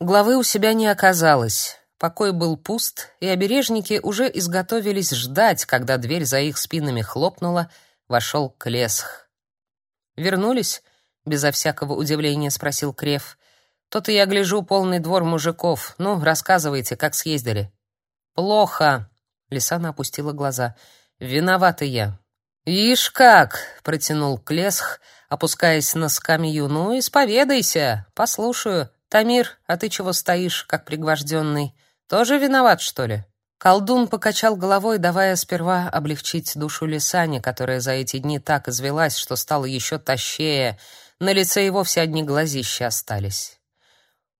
Главы у себя не оказалось. Покой был пуст, и обережники уже изготовились ждать, когда дверь за их спинами хлопнула, вошел Клесх. «Вернулись?» — безо всякого удивления спросил Крев. «То-то я гляжу полный двор мужиков. Ну, рассказывайте, как съездили». «Плохо», — Лисана опустила глаза. «Виновата я». «Ишь как!» — протянул Клесх, опускаясь на скамью. «Ну, исповедайся, послушаю. Тамир, а ты чего стоишь, как пригвожденный? Тоже виноват, что ли?» Колдун покачал головой, давая сперва облегчить душу Лисане, которая за эти дни так извелась, что стала еще тощее. На лице его все одни глазища остались.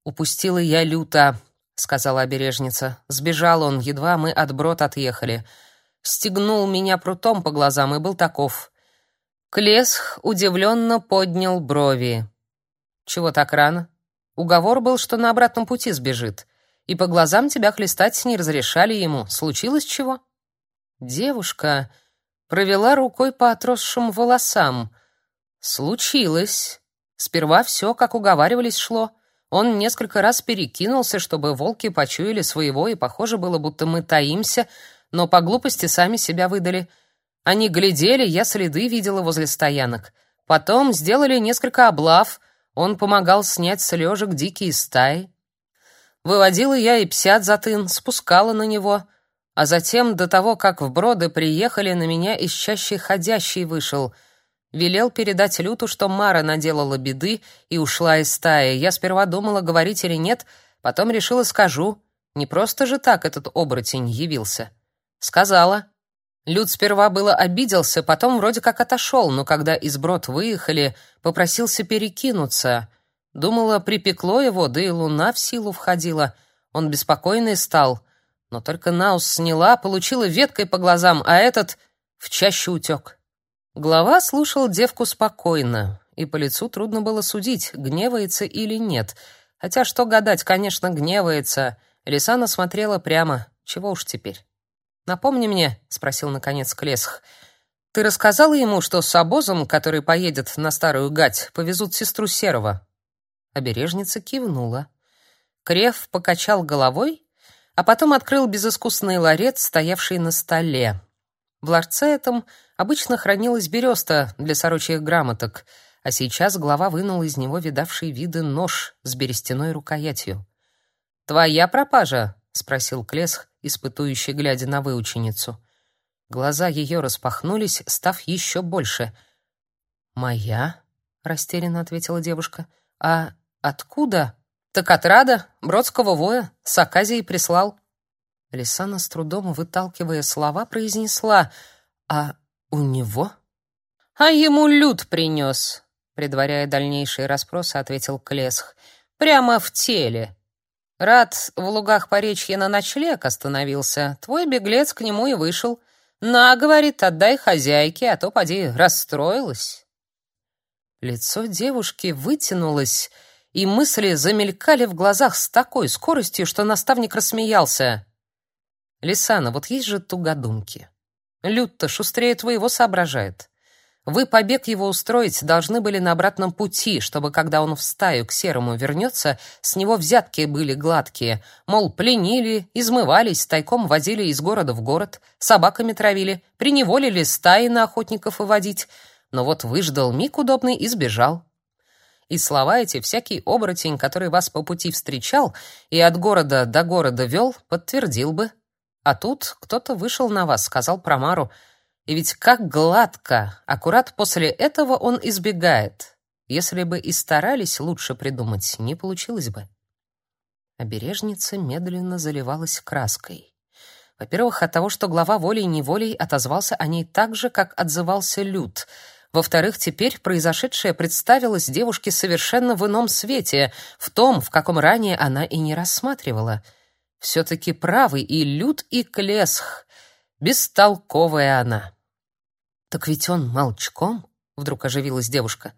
«Упустила я люто», — сказала обережница. «Сбежал он, едва мы от брод отъехали. Стегнул меня прутом по глазам и был таков». Клесх удивленно поднял брови. «Чего так рано? Уговор был, что на обратном пути сбежит» и по глазам тебя хлестать не разрешали ему. Случилось чего? Девушка провела рукой по отросшим волосам. Случилось. Сперва все, как уговаривались, шло. Он несколько раз перекинулся, чтобы волки почуяли своего, и похоже было, будто мы таимся, но по глупости сами себя выдали. Они глядели, я следы видела возле стоянок. Потом сделали несколько облав. Он помогал снять с лёжек дикие стаи. Выводила я и псят за тын, спускала на него, а затем, до того, как в броды приехали, на меня ищащий ходящий вышел. Велел передать Люту, что Мара наделала беды и ушла из стаи. Я сперва думала, говорить или нет, потом решила, скажу. Не просто же так этот оборотень явился. Сказала. Люд сперва было обиделся, потом вроде как отошел, но когда из брод выехали, попросился перекинуться. Думала, припекло его, да и луна в силу входила. Он беспокойный стал. Но только Наус сняла, получила веткой по глазам, а этот в чаще утек. Глава слушал девку спокойно, и по лицу трудно было судить, гневается или нет. Хотя что гадать, конечно, гневается. Лисана смотрела прямо. Чего уж теперь? «Напомни мне», — спросил наконец Клесх, — «ты рассказала ему, что с обозом, который поедет на Старую Гать, повезут сестру Серого?» Обережница кивнула. Крев покачал головой, а потом открыл безыскусный ларец, стоявший на столе. В ларце этом обычно хранилась береста для сорочьих грамоток, а сейчас глава вынул из него видавший виды нож с берестяной рукоятью. «Твоя пропажа?» — спросил Клесх, испытующий, глядя на выученицу. Глаза ее распахнулись, став еще больше. «Моя?» — растерянно ответила девушка. «А Откуда? Так от Рада, Бродского воя, с Аказией прислал. Лисана с трудом выталкивая слова произнесла: "А у него?" "А ему люд принес», — предваряя дальнейшие расспросы, ответил Клесх. "Прямо в теле. Рад в лугах поречья на ночлег остановился. Твой беглец к нему и вышел. На, говорит, отдай хозяйке, а то поди расстроилась". Лицо девушки вытянулось, и мысли замелькали в глазах с такой скоростью, что наставник рассмеялся. «Лисана, вот есть же тугодумки. Люд-то шустрее твоего соображает. Вы побег его устроить должны были на обратном пути, чтобы, когда он в стаю к серому вернется, с него взятки были гладкие, мол, пленили, измывались, тайком возили из города в город, собаками травили, приневолили стаи на охотников выводить. Но вот выждал миг удобный и сбежал. И слова эти всякий оборотень, который вас по пути встречал и от города до города вел, подтвердил бы. А тут кто-то вышел на вас, сказал про Мару. И ведь как гладко, аккурат после этого он избегает. Если бы и старались лучше придумать, не получилось бы. Обережница медленно заливалась краской. Во-первых, от того, что глава волей-неволей отозвался о ней так же, как отзывался Люд — во-вторых, теперь произошедшее представилось девушке совершенно в ином свете, в том, в каком ранее она и не рассматривала. Все-таки правый и Люд, и Клесх. Бестолковая она. «Так ведь он молчком?» — вдруг оживилась девушка.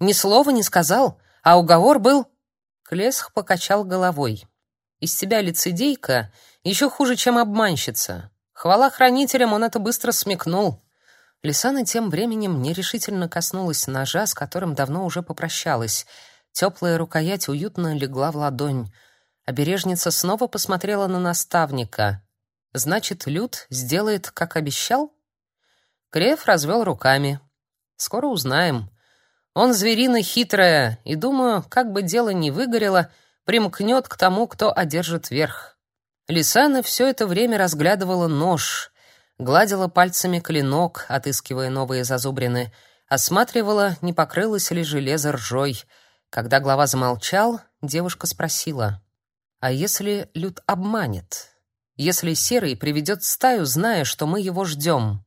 «Ни слова не сказал, а уговор был...» Клесх покачал головой. «Из себя лицедейка еще хуже, чем обманщица. Хвала хранителям, он это быстро смекнул. Лисана тем временем нерешительно коснулась ножа, с которым давно уже попрощалась. Теплая рукоять уютно легла в ладонь. Обережница снова посмотрела на наставника. Значит, Люд сделает, как обещал? Креф развел руками. Скоро узнаем. Он зверина хитрая, и думаю, как бы дело ни выгорело, примкнет к тому, кто одержит верх. Лисана все это время разглядывала нож, гладила пальцами клинок, отыскивая новые зазубрины, осматривала, не покрылось ли железо ржой. Когда глава замолчал, девушка спросила: "А если Люд обманет? Если Серый приведет стаю, зная, что мы его ждем?»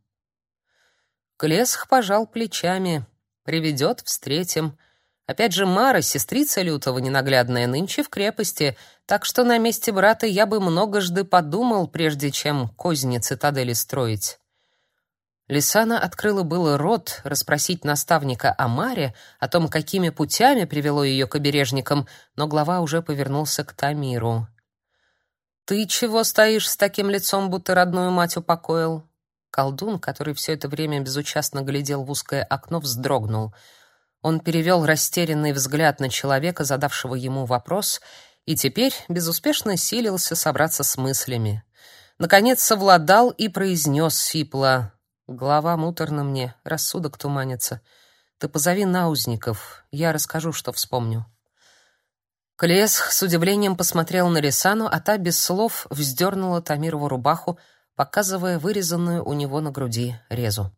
Клесх пожал плечами. Приведет, встретим. Опять же, Мара, сестрица Лютого, ненаглядная, нынче в крепости, так что на месте брата я бы многожды подумал, прежде чем козни цитадели строить. Лисана открыла было рот расспросить наставника о Маре, о том, какими путями привело ее к обережникам, но глава уже повернулся к Тамиру. «Ты чего стоишь с таким лицом, будто родную мать упокоил?» Колдун, который все это время безучастно глядел в узкое окно, вздрогнул. Он перевел растерянный взгляд на человека, задавшего ему вопрос, и теперь безуспешно силился собраться с мыслями. Наконец совладал и произнес сипло: "Голова муторна мне, рассудок туманится. Ты позови наузников, я расскажу, что вспомню". Клесх с удивлением посмотрел на Рисану, а та без слов вздернула Тамирову рубаху, показывая вырезанную у него на груди резу.